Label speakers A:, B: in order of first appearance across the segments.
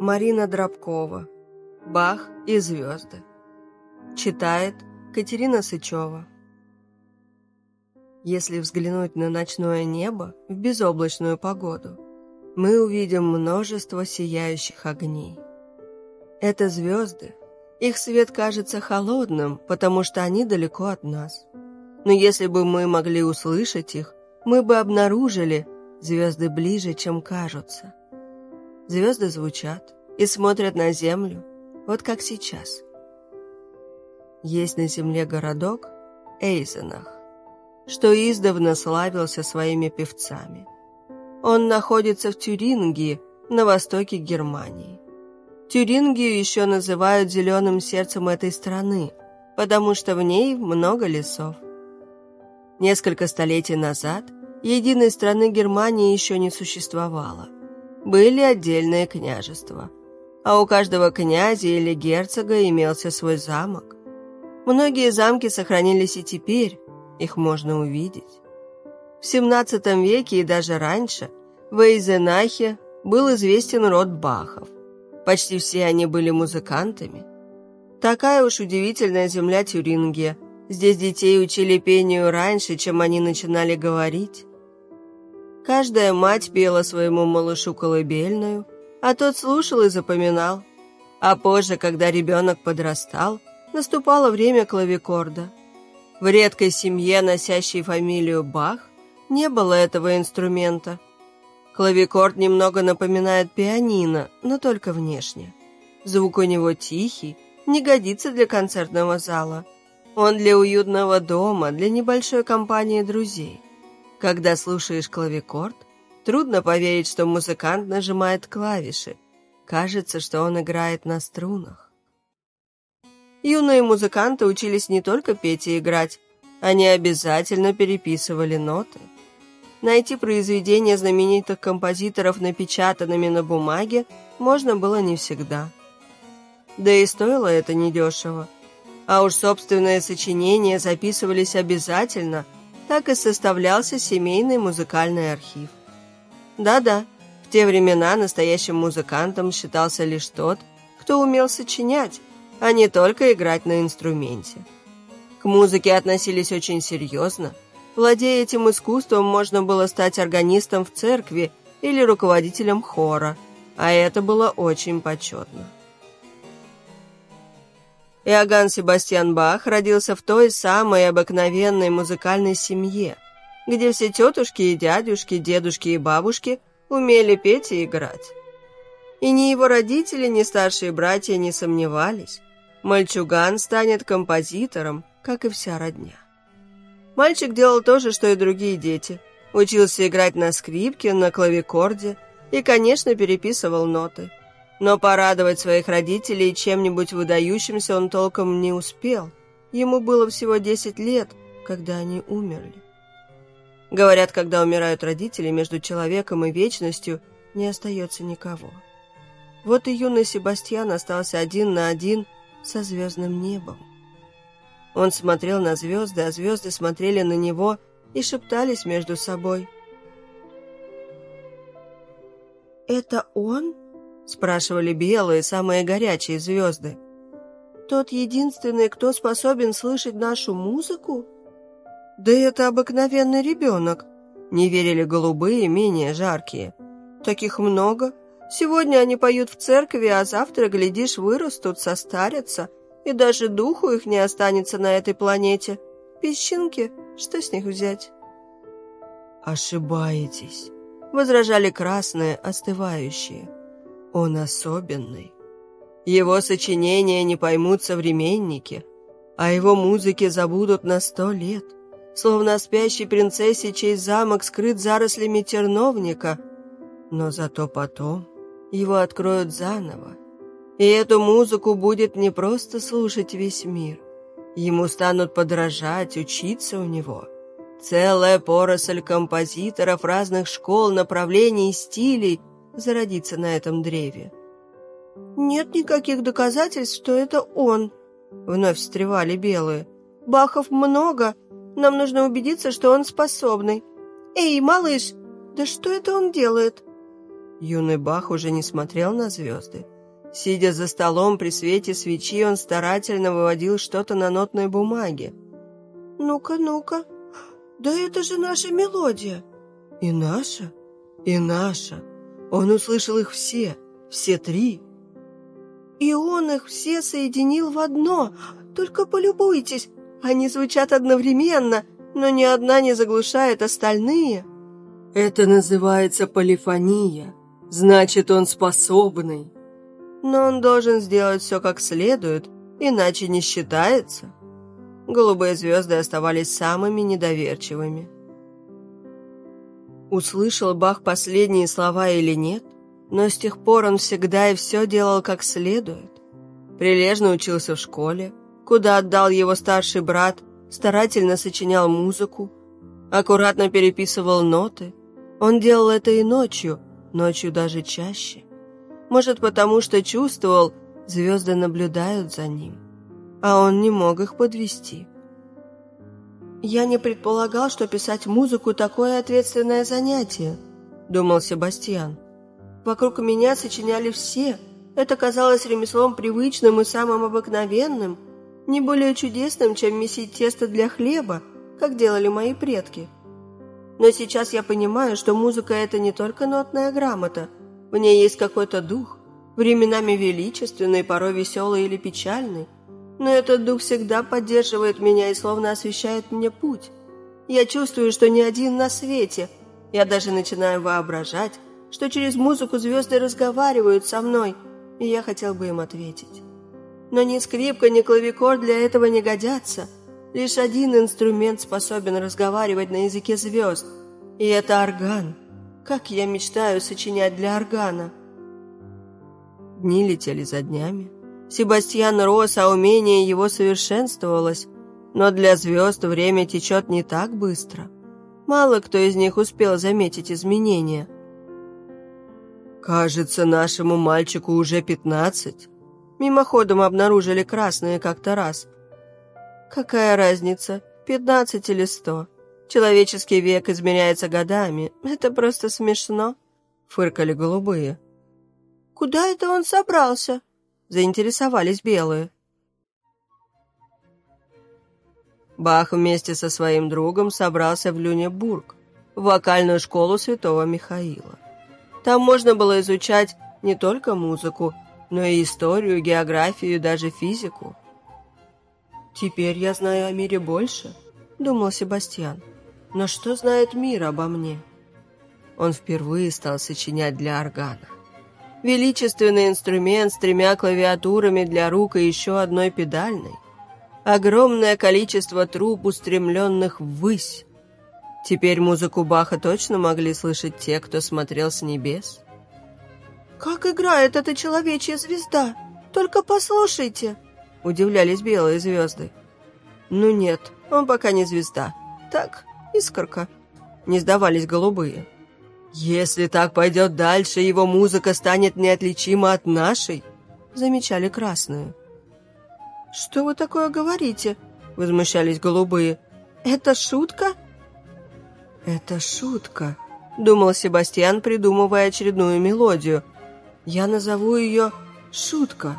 A: Марина Дробкова. Бах и звезды. Читает Катерина Сычева. Если взглянуть на ночное небо в безоблачную погоду, мы увидим множество сияющих огней. Это звезды. Их свет кажется холодным, потому что они далеко от нас. Но если бы мы могли услышать их, мы бы обнаружили, звезды ближе, чем кажутся. Звезды звучат и смотрят на землю, вот как сейчас. Есть на земле городок Эйзенах, что издавна славился своими певцами. Он находится в Тюрингии, на востоке Германии. Тюрингию еще называют зеленым сердцем этой страны, потому что в ней много лесов. Несколько столетий назад единой страны Германии еще не существовало были отдельные княжества, а у каждого князя или герцога имелся свой замок. Многие замки сохранились и теперь, их можно увидеть. В XVII веке и даже раньше в Эйзенахе был известен род Бахов. Почти все они были музыкантами. Такая уж удивительная земля Тюрингия. Здесь детей учили пению раньше, чем они начинали говорить. Каждая мать пела своему малышу колыбельную, а тот слушал и запоминал. А позже, когда ребенок подрастал, наступало время клавикорда. В редкой семье, носящей фамилию Бах, не было этого инструмента. Клавикорд немного напоминает пианино, но только внешне. Звук у него тихий, не годится для концертного зала. Он для уютного дома, для небольшой компании друзей. Когда слушаешь клавикорд, трудно поверить, что музыкант нажимает клавиши. Кажется, что он играет на струнах. Юные музыканты учились не только петь и играть, они обязательно переписывали ноты. Найти произведения знаменитых композиторов напечатанными на бумаге можно было не всегда. Да и стоило это недешево. А уж собственные сочинения записывались обязательно – так и составлялся семейный музыкальный архив. Да-да, в те времена настоящим музыкантом считался лишь тот, кто умел сочинять, а не только играть на инструменте. К музыке относились очень серьезно. Владея этим искусством, можно было стать органистом в церкви или руководителем хора, а это было очень почетно. Иоганн Себастьян Бах родился в той самой обыкновенной музыкальной семье, где все тетушки и дядюшки, дедушки и бабушки умели петь и играть. И ни его родители, ни старшие братья не сомневались. Мальчуган станет композитором, как и вся родня. Мальчик делал то же, что и другие дети. Учился играть на скрипке, на клавикорде и, конечно, переписывал ноты. Но порадовать своих родителей чем-нибудь выдающимся он толком не успел. Ему было всего 10 лет, когда они умерли. Говорят, когда умирают родители, между человеком и вечностью не остается никого. Вот и юный Себастьян остался один на один со звездным небом. Он смотрел на звезды, а звезды смотрели на него и шептались между собой. «Это он?» спрашивали белые, самые горячие звезды. Тот единственный, кто способен слышать нашу музыку? Да это обыкновенный ребенок. Не верили голубые, менее жаркие. Таких много. Сегодня они поют в церкви, а завтра, глядишь, вырастут, состарятся, и даже духу их не останется на этой планете. Песчинки, что с них взять? «Ошибаетесь», — возражали красные, остывающие. Он особенный. Его сочинения не поймут современники, а его музыке забудут на сто лет, словно спящей принцессе, чей замок скрыт зарослями терновника. Но зато потом его откроют заново, и эту музыку будет не просто слушать весь мир. Ему станут подражать, учиться у него. Целая поросль композиторов разных школ, направлений и стилей зародиться на этом древе. «Нет никаких доказательств, что это он», — вновь встревали белые. «Бахов много, нам нужно убедиться, что он способный. Эй, малыш, да что это он делает?» Юный Бах уже не смотрел на звезды. Сидя за столом при свете свечи, он старательно выводил что-то на нотной бумаге.
B: «Ну-ка, ну-ка, да это же наша мелодия!»
A: «И наша, и наша!» Он услышал их все, все три.
B: «И он их все соединил в одно, только полюбуйтесь, они звучат одновременно, но ни одна не заглушает остальные».
A: «Это называется полифония, значит, он способный». Но он должен сделать все как следует, иначе не считается. Голубые звезды оставались самыми недоверчивыми. Услышал Бах последние слова или нет, но с тех пор он всегда и все делал как следует. Прилежно учился в школе, куда отдал его старший брат, старательно сочинял музыку, аккуратно переписывал ноты. Он делал это и ночью, ночью даже чаще. Может, потому что чувствовал, звезды наблюдают за ним, а он не мог их подвести.
B: «Я не предполагал, что писать музыку – такое ответственное занятие», – думал Себастьян. «Вокруг меня сочиняли все. Это казалось ремеслом привычным и самым обыкновенным, не более чудесным, чем месить тесто для хлеба, как делали мои предки. Но сейчас я понимаю, что музыка – это не только нотная грамота – в ней есть какой-то дух, временами величественный, порой веселый или печальный. Но этот дух всегда поддерживает меня и словно освещает мне путь. Я чувствую, что ни один на свете. Я даже начинаю воображать, что через музыку звезды разговаривают со мной, и я хотел бы им ответить. Но ни скрипка, ни клавикор для этого не годятся. Лишь один инструмент способен разговаривать на языке звезд, и это орган – как я мечтаю сочинять для органа!»
A: Дни летели за днями. Себастьян рос, а умение его совершенствовалось. Но для звезд время течет не так быстро. Мало кто из них успел заметить изменения. «Кажется, нашему мальчику уже пятнадцать». Мимоходом обнаружили красные как-то раз. «Какая разница, пятнадцать или сто?» Человеческий век измеряется годами. Это просто смешно», — фыркали голубые.
B: «Куда это он собрался?»
A: — заинтересовались белые. Бах вместе со своим другом собрался в Люнебург, в вокальную школу святого Михаила. Там можно было изучать не только музыку, но и историю, географию даже физику. «Теперь я знаю о мире больше», — думал Себастьян. Но что знает мир обо мне? Он впервые стал сочинять для органа. Величественный инструмент с тремя клавиатурами для рук и еще одной педальной. Огромное количество труб, устремленных ввысь. Теперь музыку Баха точно могли слышать те, кто смотрел с небес.
B: «Как играет эта человечья звезда? Только послушайте!»
A: Удивлялись белые звезды. «Ну нет, он пока не звезда. Так, искорка», — не сдавались голубые. «Если так пойдет дальше, его музыка станет неотличима от нашей», — замечали красные.
B: «Что вы такое говорите?» — возмущались голубые. «Это шутка?»
A: «Это шутка», — думал Себастьян, придумывая очередную мелодию. «Я назову ее «Шутка».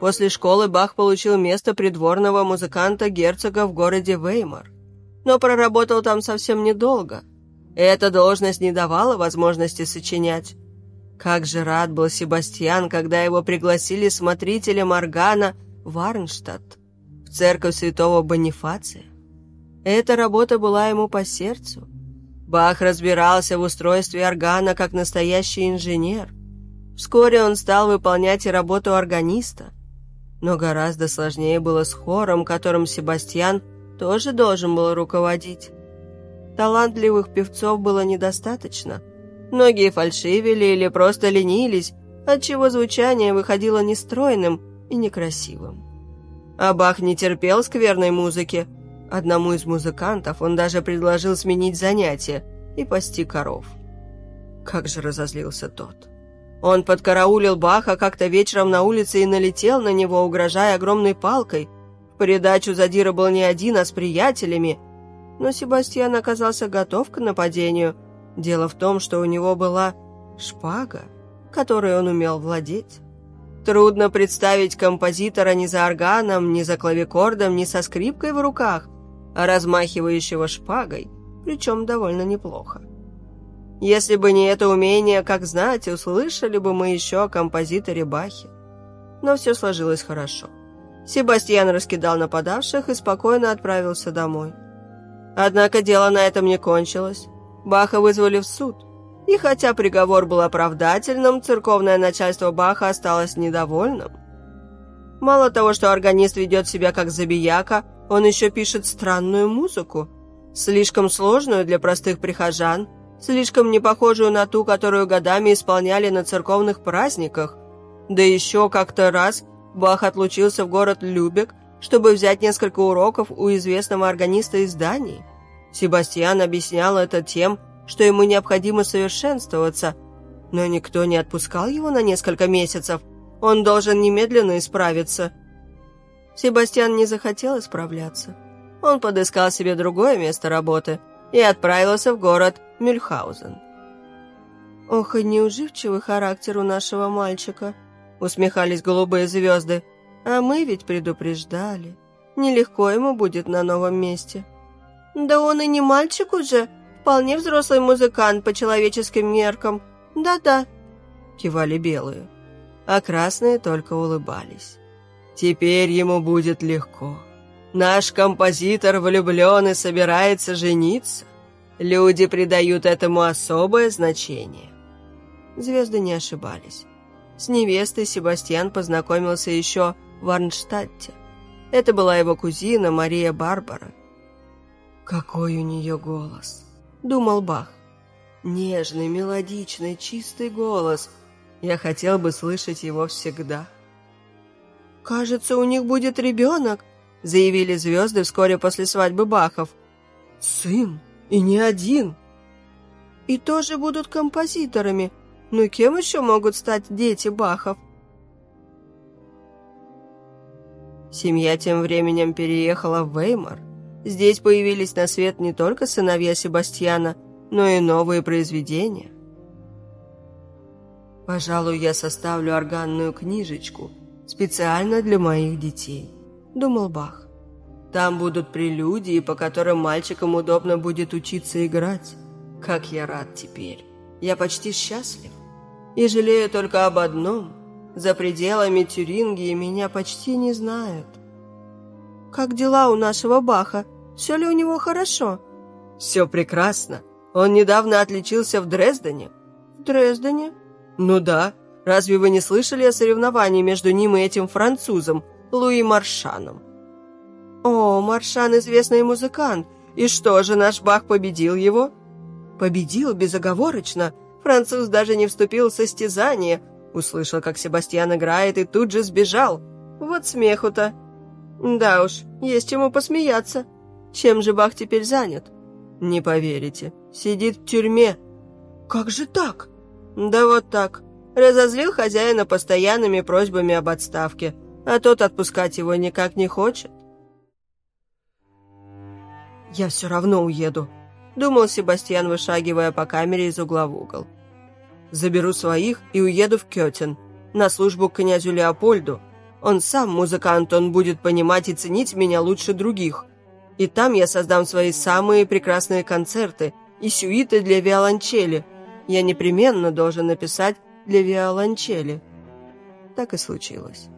A: После школы Бах получил место придворного музыканта герцога в городе Веймар, но проработал там совсем недолго. Эта должность не давала возможности сочинять. Как же рад был Себастьян, когда его пригласили смотрителем органа в Арнштадт, церковь святого Бонифация. Эта работа была ему по сердцу. Бах разбирался в устройстве органа как настоящий инженер. Вскоре он стал выполнять и работу органиста – но гораздо сложнее было с хором, которым Себастьян тоже должен был руководить. Талантливых певцов было недостаточно. Многие фальшивили или просто ленились, отчего звучание выходило нестройным и некрасивым. А Бах не терпел скверной музыки. Одному из музыкантов он даже предложил сменить занятие и пасти коров. Как же разозлился тот. Он подкараулил Баха как-то вечером на улице и налетел на него, угрожая огромной палкой.
B: В придачу Задира был не один, а с приятелями. Но Себастьян оказался готов к нападению. Дело в том, что у него была шпага, которой он умел владеть. Трудно представить композитора ни за органом, ни за клавикордом, ни со скрипкой в руках, а размахивающего шпагой, причем довольно неплохо. Если бы не это умение, как знать, услышали бы мы еще о композиторе Бахе. Но все сложилось хорошо. Себастьян раскидал нападавших и спокойно отправился домой. Однако дело на этом не кончилось. Баха вызвали в суд. И хотя приговор был оправдательным, церковное начальство Баха осталось недовольным. Мало того, что органист ведет себя как забияка, он еще пишет странную музыку, слишком сложную для простых прихожан, слишком не похожую на ту, которую годами исполняли на церковных праздниках. Да еще как-то раз Бах отлучился в город Любек, чтобы взять несколько уроков у известного органиста из Дании. Себастьян объяснял это тем, что ему необходимо совершенствоваться, но никто не отпускал его на несколько месяцев. Он должен немедленно исправиться. Себастьян не захотел исправляться. Он подыскал себе другое место работы и отправился в город Мюльхаузен. «Ох, и неуживчивый характер у нашего мальчика», — усмехались голубые звезды. «А мы ведь предупреждали. Нелегко ему будет на новом месте». «Да он и не мальчик уже, вполне взрослый музыкант по человеческим меркам. Да-да», — кивали белые, а красные только улыбались. «Теперь ему будет легко. Наш композитор влюблен и собирается жениться. Люди придают этому особое значение». Звезды не ошибались. С невестой Себастьян познакомился еще в Арнштадте. Это была его кузина Мария Барбара. «Какой у нее голос!» — думал Бах. «Нежный, мелодичный, чистый голос. Я хотел бы слышать его всегда». «Кажется, у них будет ребенок», — заявили звезды вскоре после свадьбы Бахов. «Сын, и не один». «И тоже будут композиторами. Ну кем еще могут стать дети Бахов?» Семья тем временем переехала в Веймар. Здесь появились на свет не только сыновья Себастьяна, но и новые произведения. «Пожалуй, я составлю органную книжечку специально для моих детей», — думал Бах. «Там будут прелюдии, по которым мальчикам удобно будет учиться играть. Как я рад теперь! Я почти счастлив. И жалею только об одном. За пределами Тюрингии меня почти не знают». «Как дела у нашего Баха?» Все ли у него хорошо?» «Все прекрасно. Он недавно отличился в Дрездене». «В Дрездене?» «Ну да. Разве вы не слышали о соревновании между ним и этим французом, Луи Маршаном?» «О, Маршан – известный музыкант. И что же, наш Бах победил его?» «Победил безоговорочно. Француз даже не вступил в состязание. Услышал, как Себастьян играет, и тут же сбежал. Вот смеху-то. Да уж, есть чему посмеяться». Чем же Бах теперь занят? Не поверите, сидит в тюрьме. Как же так? Да вот так. Разозлил хозяина постоянными просьбами об отставке, а тот отпускать его никак не хочет. «Я все равно уеду», — думал Себастьян, вышагивая по камере из угла в угол. «Заберу своих и уеду в Кетен, на службу к князю Леопольду. Он сам музыкант, он будет понимать и ценить меня лучше других. И там я создам свои самые прекрасные концерты и сюиты для виолончели. Я непременно должен написать для виолончели. Так и случилось.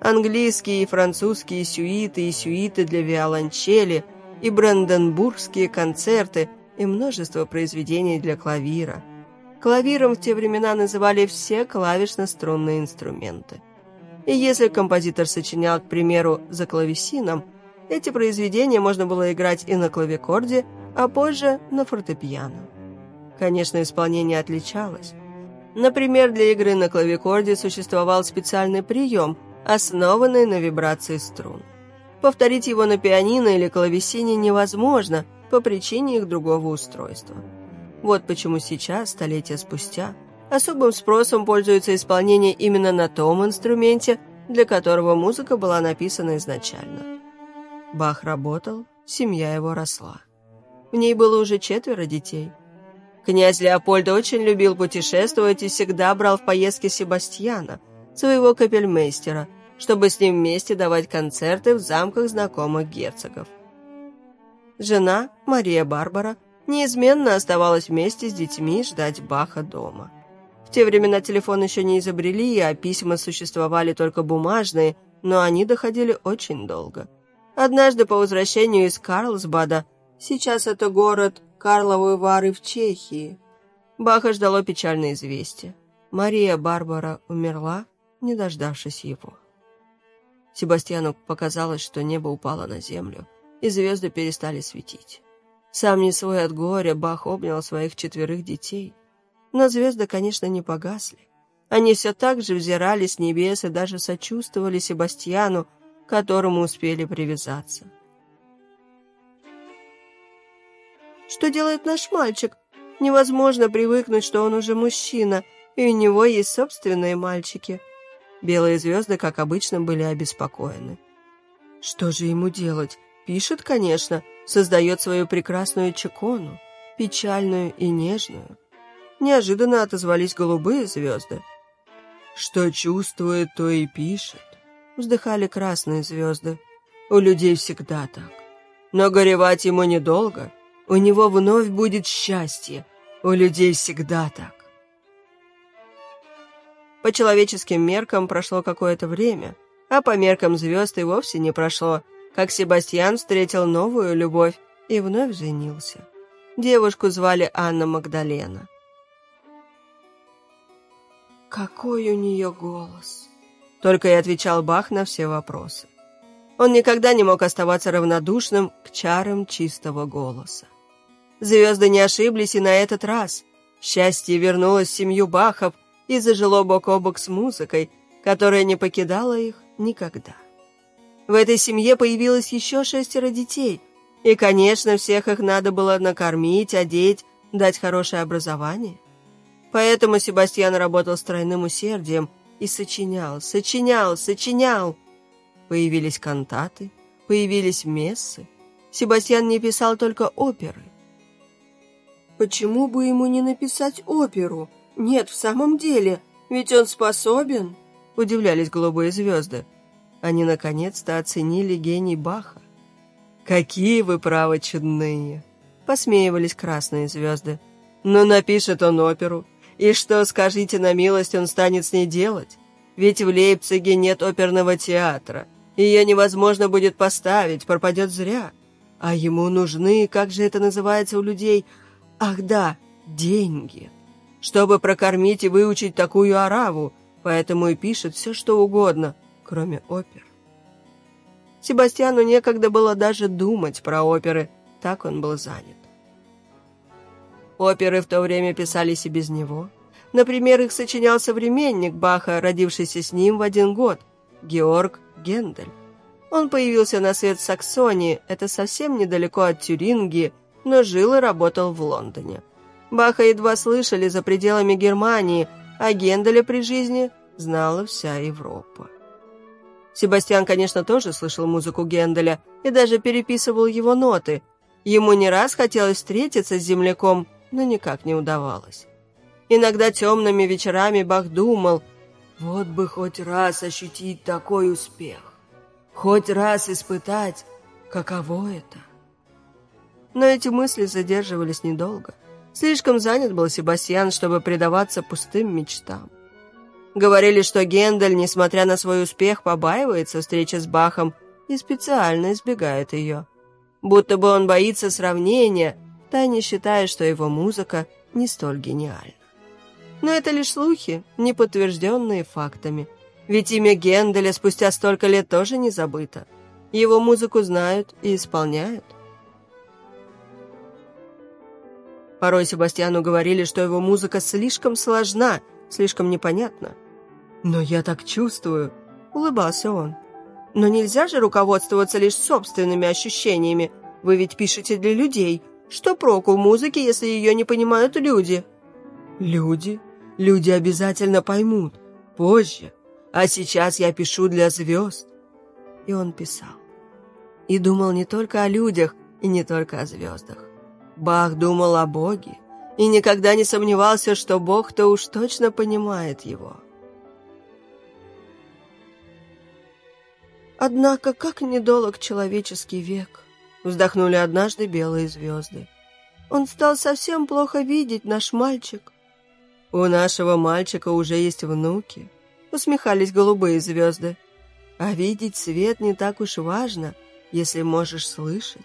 B: Английские и французские сюиты и сюиты для виолончели, и бранденбургские концерты, и множество произведений для клавира. Клавиром в те времена называли все клавишно-струнные инструменты. И если композитор сочинял, к примеру, за клавесином – эти произведения можно было играть и на клавикорде, а позже на фортепиано. Конечно, исполнение отличалось. Например, для игры на клавикорде существовал специальный прием, основанный на вибрации струн. Повторить его на пианино или клавесине невозможно по причине их другого устройства. Вот почему сейчас, столетия спустя, особым спросом пользуется исполнение именно на том инструменте, для которого музыка была написана изначально.
A: Бах работал, семья его росла. В ней было уже четверо детей. Князь Леопольд очень любил путешествовать и всегда брал в поездки Себастьяна, своего капельмейстера, чтобы с ним вместе давать концерты в замках знакомых герцогов. Жена, Мария Барбара, неизменно оставалась вместе с детьми ждать Баха дома. В те времена телефон еще не изобрели, а письма существовали только бумажные, но они доходили очень долго. Однажды по возвращению из Карлсбада, сейчас это город Карловой Вары в Чехии, Баха ждало печальное известие. Мария Барбара умерла, не дождавшись его. Себастьяну показалось, что небо упало на землю, и звезды перестали светить. Сам не свой от горя, Бах обнял своих четверых детей. Но звезды, конечно, не погасли. Они все так же взирали с небес и даже сочувствовали Себастьяну, которому успели привязаться. «Что делает наш мальчик? Невозможно привыкнуть, что он уже мужчина, и у него есть собственные мальчики». Белые звезды, как обычно, были обеспокоены. «Что же ему делать? Пишет, конечно, создает свою прекрасную чекону, печальную и нежную. Неожиданно отозвались голубые звезды. Что чувствует, то и пишет. Вздыхали красные звезды. У людей всегда так. Но горевать ему недолго. У него вновь будет счастье. У людей всегда так. По человеческим меркам прошло какое-то время, а по меркам звезд и вовсе не прошло – как Себастьян встретил новую любовь и вновь женился. Девушку звали Анна Магдалена. «Какой у нее голос!» Только и отвечал Бах на все вопросы. Он никогда не мог оставаться равнодушным к чарам чистого голоса. Звезды не ошиблись и на этот раз. Счастье вернулось в семью Бахов и зажило бок о бок с музыкой, которая не покидала их никогда. В этой семье появилось еще шестеро детей. И, конечно, всех их надо было накормить, одеть, дать хорошее образование. Поэтому Себастьян работал с тройным усердием и сочинял, сочинял, сочинял. Появились кантаты, появились мессы. Себастьян не писал только оперы. Почему бы ему не написать оперу? Нет, в самом деле, ведь он способен, удивлялись голубые звезды. Они наконец-то оценили гений Баха. «Какие вы, право, чудные!» — посмеивались красные звезды. «Но напишет он оперу. И что, скажите на милость, он станет с ней делать? Ведь в Лейпциге нет оперного театра. Ее невозможно будет поставить, пропадет зря. А ему нужны, как же это называется у людей? Ах да, деньги. Чтобы прокормить и выучить такую ораву, поэтому и пишет все, что угодно — кроме опер. Себастьяну некогда было даже думать про оперы, так он был занят. Оперы в то время писались и без него. Например, их сочинял современник Баха, родившийся с ним в один год, Георг Гендель. Он появился на свет в Саксонии, это совсем недалеко от Тюрингии, но жил и работал в Лондоне. Баха едва слышали за пределами Германии, а Генделя при жизни знала вся Европа. Себастьян, конечно, тоже слышал музыку Генделя и даже переписывал его ноты. Ему не раз хотелось встретиться с земляком, но никак не удавалось. Иногда темными вечерами Бах думал, вот бы хоть раз ощутить такой успех, хоть раз испытать, каково это. Но эти мысли задерживались недолго. Слишком занят был Себастьян, чтобы предаваться пустым мечтам. Говорили, что Гендель, несмотря на свой успех, побаивается встречи с Бахом и специально избегает ее. Будто бы он боится сравнения, тайне считая, что его музыка не столь гениальна. Но это лишь слухи, не подтвержденные фактами. Ведь имя Генделя спустя столько лет тоже не забыто. Его музыку знают и исполняют. Порой Себастьяну говорили, что его музыка слишком сложна, слишком непонятна. «Но я так чувствую», — улыбался он. «Но нельзя же руководствоваться лишь собственными ощущениями. Вы ведь пишете для людей. Что проку в музыке, если ее не понимают люди?» «Люди? Люди обязательно поймут. Позже. А сейчас я пишу для звезд». И он писал. И думал не только о людях и не только о звездах. Бах думал о Боге и никогда не сомневался, что Бог-то уж точно понимает его.
B: Однако, как недолг человеческий век, вздохнули однажды белые звезды. Он стал совсем плохо видеть, наш мальчик.
A: У нашего мальчика уже есть внуки, усмехались голубые звезды. А видеть свет не так уж важно, если можешь слышать.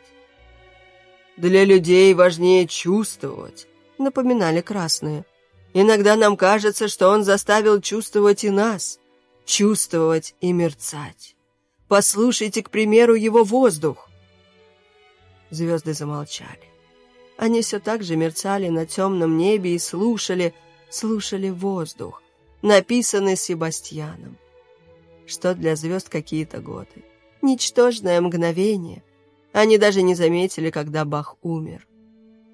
A: Для людей важнее чувствовать, напоминали красные. Иногда нам кажется, что он заставил чувствовать и нас, чувствовать и мерцать. Послушайте, к примеру, его воздух. Звезды замолчали. Они все так же мерцали на темном небе и слушали, слушали воздух, написанный Себастьяном. Что для звезд какие-то годы. Ничтожное мгновение. Они даже не заметили, когда Бах умер.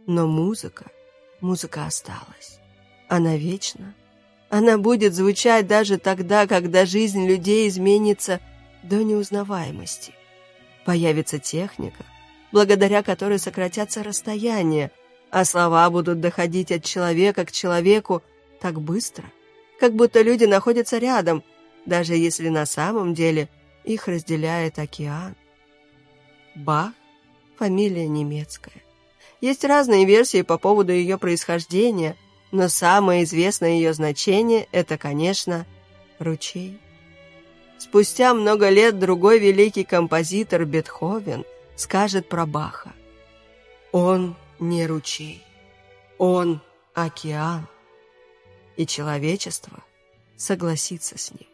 A: Но музыка, музыка осталась. Она вечна. Она будет звучать даже тогда, когда жизнь людей изменится до неузнаваемости. Появится техника, благодаря которой сократятся расстояния, а слова будут доходить от человека к человеку так быстро, как будто люди находятся рядом, даже если на самом деле их разделяет океан. Бах – фамилия немецкая. Есть разные версии по поводу ее происхождения, но самое известное ее значение – это, конечно, ручей. Спустя много лет другой великий композитор Бетховен скажет про Баха. Он не ручей, он океан, и человечество согласится с ним.